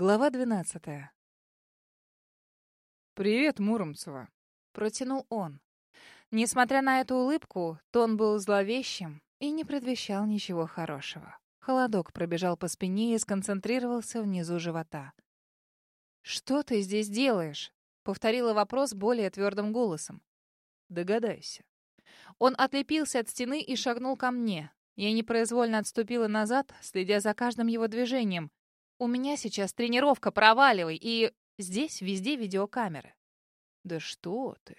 Глава двенадцатая. «Привет, Муромцева», — протянул он. Несмотря на эту улыбку, тон был зловещим и не предвещал ничего хорошего. Холодок пробежал по спине и сконцентрировался внизу живота. «Что ты здесь делаешь?» — повторила вопрос более твердым голосом. «Догадайся». Он отлепился от стены и шагнул ко мне. Я непроизвольно отступила назад, следя за каждым его движением. У меня сейчас тренировка, проваливай, и здесь везде видеокамеры. Да что ты?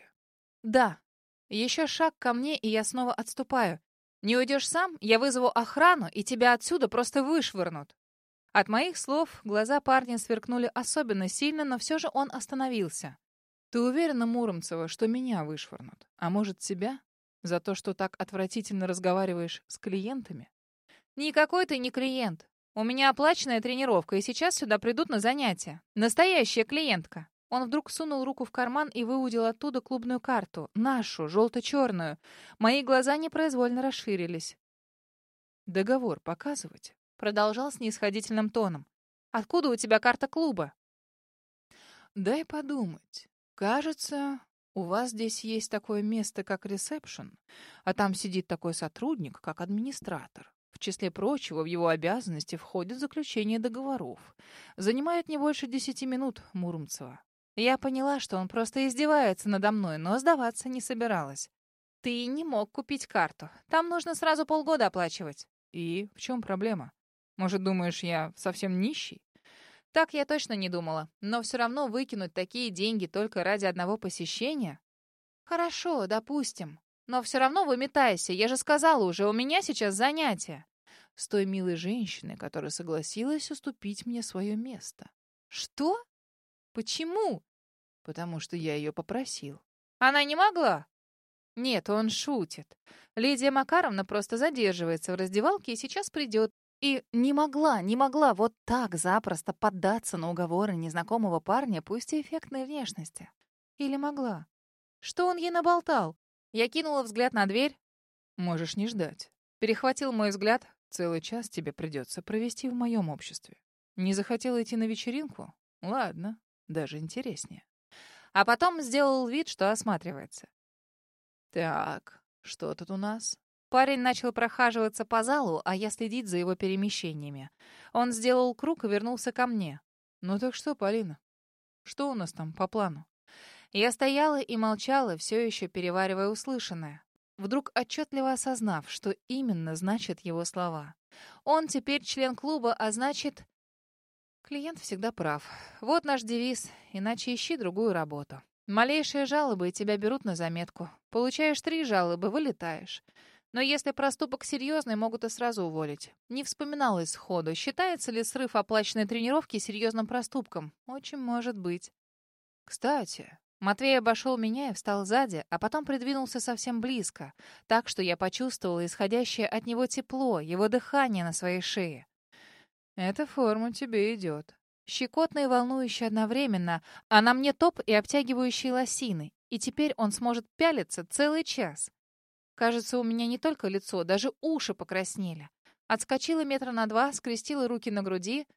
Да. Еще шаг ко мне, и я снова отступаю. Не уйдешь сам, я вызову охрану, и тебя отсюда просто вышвырнут. От моих слов глаза парня сверкнули особенно сильно, но все же он остановился. Ты уверена, Муромцева, что меня вышвырнут? А может, тебя? За то, что так отвратительно разговариваешь с клиентами? Никакой ты не клиент. У меня оплаченная тренировка, и сейчас сюда придут на занятия. Настоящая клиентка. Он вдруг сунул руку в карман и выудил оттуда клубную карту. Нашу, желто-черную. Мои глаза непроизвольно расширились. «Договор показывать?» Продолжал с нисходительным тоном. «Откуда у тебя карта клуба?» «Дай подумать. Кажется, у вас здесь есть такое место, как ресепшн, а там сидит такой сотрудник, как администратор. В числе прочего, в его обязанности входит заключение договоров. Занимает не больше десяти минут Муромцева. Я поняла, что он просто издевается надо мной, но сдаваться не собиралась. Ты не мог купить карту. Там нужно сразу полгода оплачивать. И в чем проблема? Может, думаешь, я совсем нищий? Так я точно не думала. Но все равно выкинуть такие деньги только ради одного посещения? Хорошо, допустим. Но все равно выметайся. Я же сказала уже, у меня сейчас занятия. С той милой женщиной, которая согласилась уступить мне свое место. Что? Почему? Потому что я ее попросил. Она не могла? Нет, он шутит. Лидия Макаровна просто задерживается в раздевалке и сейчас придет. И не могла, не могла вот так запросто поддаться на уговоры незнакомого парня, пусть и эффектной внешности. Или могла? Что он ей наболтал? Я кинула взгляд на дверь. Можешь не ждать. Перехватил мой взгляд. Целый час тебе придется провести в моем обществе. Не захотела идти на вечеринку? Ладно, даже интереснее. А потом сделал вид, что осматривается. Так, что тут у нас? Парень начал прохаживаться по залу, а я следить за его перемещениями. Он сделал круг и вернулся ко мне. «Ну так что, Полина? Что у нас там по плану?» Я стояла и молчала, все еще переваривая услышанное. Вдруг отчетливо осознав, что именно значат его слова. Он теперь член клуба, а значит... Клиент всегда прав. Вот наш девиз, иначе ищи другую работу. Малейшие жалобы, тебя берут на заметку. Получаешь три жалобы, вылетаешь. Но если проступок серьезный, могут и сразу уволить. Не вспоминалось сходу, считается ли срыв оплаченной тренировки серьезным проступком. Очень может быть. Кстати, Матвей обошел меня и встал сзади, а потом придвинулся совсем близко, так что я почувствовала исходящее от него тепло, его дыхание на своей шее. «Эта форма тебе идет». Щекотно и волнующе одновременно, а на мне топ и обтягивающие лосины, и теперь он сможет пялиться целый час. Кажется, у меня не только лицо, даже уши покраснели. Отскочила метра на два, скрестила руки на груди.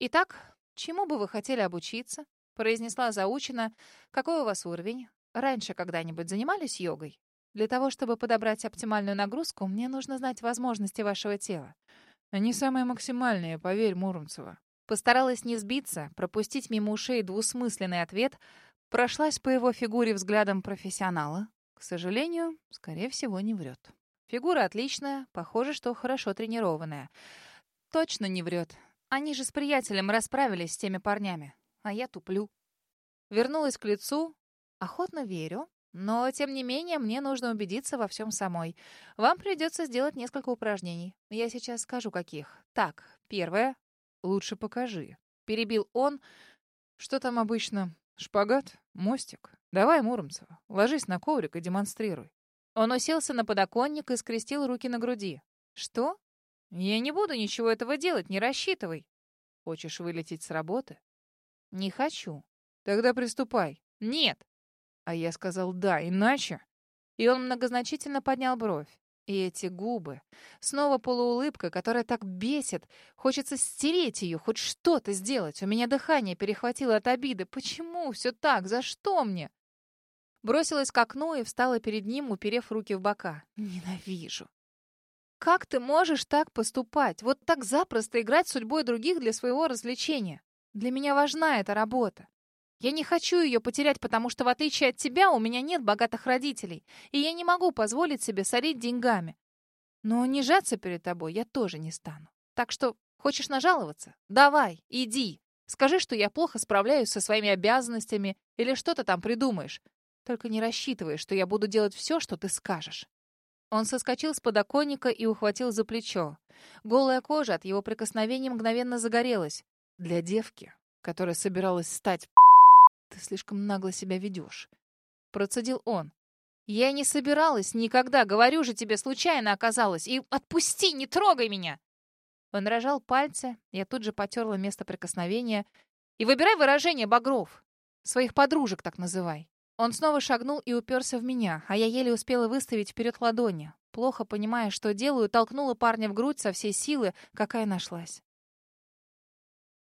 «Итак, чему бы вы хотели обучиться?» Произнесла заучено. «Какой у вас уровень? Раньше когда-нибудь занимались йогой? Для того, чтобы подобрать оптимальную нагрузку, мне нужно знать возможности вашего тела». «Они самые максимальные, поверь, Муромцева». Постаралась не сбиться, пропустить мимо ушей двусмысленный ответ, прошлась по его фигуре взглядом профессионала, к сожалению, скорее всего, не врет. Фигура отличная, похоже, что хорошо тренированная. Точно не врет. Они же с приятелем расправились с теми парнями, а я туплю. Вернулась к лицу. Охотно верю, но, тем не менее, мне нужно убедиться во всем самой. Вам придется сделать несколько упражнений. Я сейчас скажу, каких. Так, первое. Лучше покажи. Перебил он. Что там обычно? Шпагат? Мостик? Давай, Муромцева, ложись на коврик и демонстрируй. Он уселся на подоконник и скрестил руки на груди. Что? Я не буду ничего этого делать, не рассчитывай. Хочешь вылететь с работы? Не хочу. Тогда приступай. Нет. А я сказал «да», иначе... И он многозначительно поднял бровь. И эти губы. Снова полуулыбка, которая так бесит. Хочется стереть ее, хоть что-то сделать. У меня дыхание перехватило от обиды. Почему все так? За что мне? Бросилась к окну и встала перед ним, уперев руки в бока. Ненавижу. Как ты можешь так поступать? Вот так запросто играть судьбой других для своего развлечения? Для меня важна эта работа. Я не хочу ее потерять, потому что, в отличие от тебя, у меня нет богатых родителей, и я не могу позволить себе сорить деньгами. Но унижаться перед тобой я тоже не стану. Так что, хочешь нажаловаться? Давай, иди. Скажи, что я плохо справляюсь со своими обязанностями или что-то там придумаешь. Только не рассчитывай, что я буду делать все, что ты скажешь. Он соскочил с подоконника и ухватил за плечо. Голая кожа от его прикосновения мгновенно загорелась. Для девки, которая собиралась стать ты слишком нагло себя ведешь. Процедил он. Я не собиралась никогда, говорю же тебе, случайно оказалось. И отпусти, не трогай меня. Он рожал пальцы, я тут же потерла место прикосновения. И выбирай выражение, Багров. Своих подружек так называй. Он снова шагнул и уперся в меня, а я еле успела выставить вперед ладони. Плохо понимая, что делаю, толкнула парня в грудь со всей силы, какая нашлась.